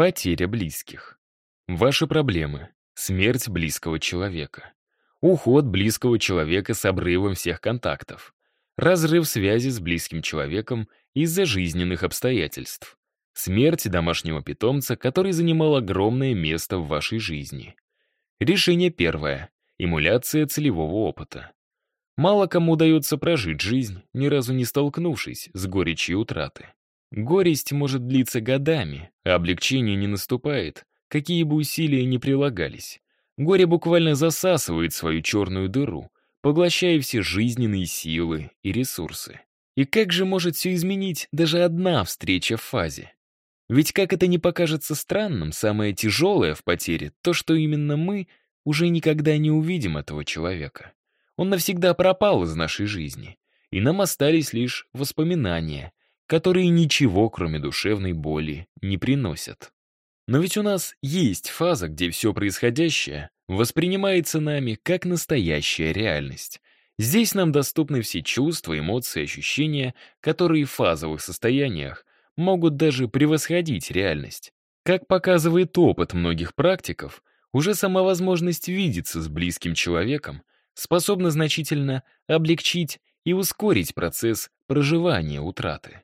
Потеря близких. Ваши проблемы. Смерть близкого человека. Уход близкого человека с обрывом всех контактов. Разрыв связи с близким человеком из-за жизненных обстоятельств. Смерть домашнего питомца, который занимал огромное место в вашей жизни. Решение первое. Эмуляция целевого опыта. Мало кому удается прожить жизнь, ни разу не столкнувшись с горечью утраты. Горесть может длиться годами, а облегчение не наступает, какие бы усилия ни прилагались. Горе буквально засасывает свою черную дыру, поглощая все жизненные силы и ресурсы. И как же может все изменить даже одна встреча в фазе? Ведь как это не покажется странным, самое тяжелое в потере — то, что именно мы уже никогда не увидим этого человека. Он навсегда пропал из нашей жизни, и нам остались лишь воспоминания, которые ничего, кроме душевной боли, не приносят. Но ведь у нас есть фаза, где все происходящее воспринимается нами как настоящая реальность. Здесь нам доступны все чувства, эмоции, ощущения, которые в фазовых состояниях могут даже превосходить реальность. Как показывает опыт многих практиков, уже сама возможность видеться с близким человеком способна значительно облегчить и ускорить процесс проживания утраты.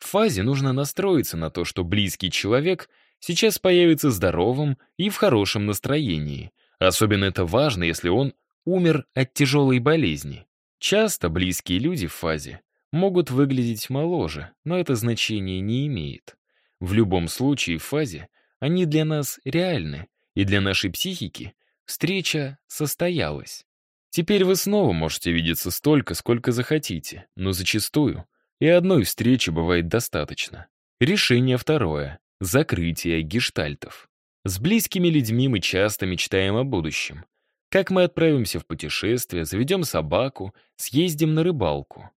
В фазе нужно настроиться на то, что близкий человек сейчас появится здоровым и в хорошем настроении. Особенно это важно, если он умер от тяжелой болезни. Часто близкие люди в фазе могут выглядеть моложе, но это значение не имеет. В любом случае в фазе они для нас реальны, и для нашей психики встреча состоялась. Теперь вы снова можете видеться столько, сколько захотите, но зачастую и одной встречи бывает достаточно. Решение второе — закрытие гештальтов. С близкими людьми мы часто мечтаем о будущем. Как мы отправимся в путешествие, заведем собаку, съездим на рыбалку.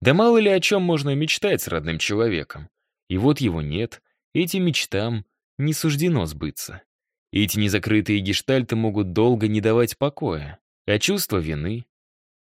Да мало ли о чем можно мечтать с родным человеком. И вот его нет, этим мечтам не суждено сбыться. Эти незакрытые гештальты могут долго не давать покоя. А чувство вины?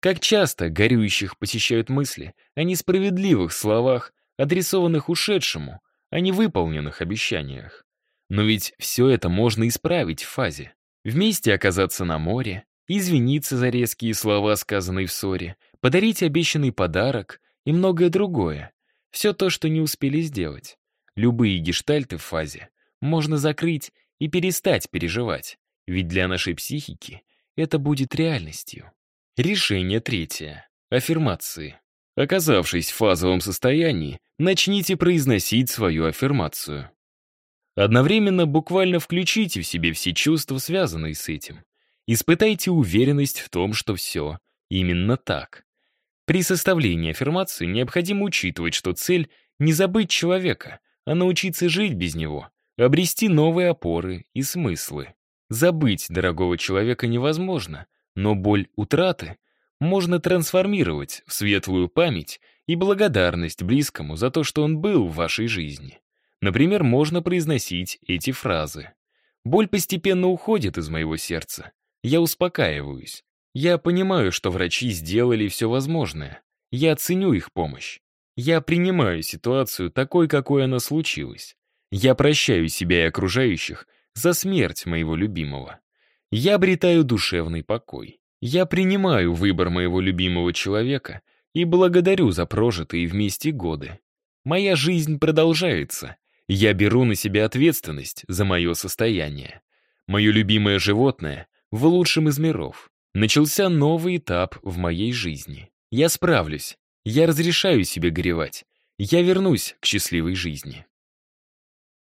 Как часто горюющих посещают мысли о несправедливых словах, адресованных ушедшему, о невыполненных обещаниях. Но ведь все это можно исправить в фазе. Вместе оказаться на море, извиниться за резкие слова, сказанные в ссоре, подарить обещанный подарок и многое другое. Все то, что не успели сделать. Любые гештальты в фазе можно закрыть и перестать переживать, ведь для нашей психики это будет реальностью. Решение третье. Аффирмации. Оказавшись в фазовом состоянии, начните произносить свою аффирмацию. Одновременно буквально включите в себе все чувства, связанные с этим. Испытайте уверенность в том, что все именно так. При составлении аффирмации необходимо учитывать, что цель — не забыть человека, а научиться жить без него, обрести новые опоры и смыслы. Забыть дорогого человека невозможно, но боль утраты можно трансформировать в светлую память и благодарность близкому за то, что он был в вашей жизни. Например, можно произносить эти фразы. «Боль постепенно уходит из моего сердца. Я успокаиваюсь. Я понимаю, что врачи сделали все возможное. Я ценю их помощь. Я принимаю ситуацию такой, какой она случилась. Я прощаю себя и окружающих за смерть моего любимого. Я обретаю душевный покой. Я принимаю выбор моего любимого человека и благодарю за прожитые вместе годы. Моя жизнь продолжается. Я беру на себя ответственность за мое состояние. Мое любимое животное в лучшем из миров. Начался новый этап в моей жизни. Я справлюсь. Я разрешаю себе горевать. Я вернусь к счастливой жизни.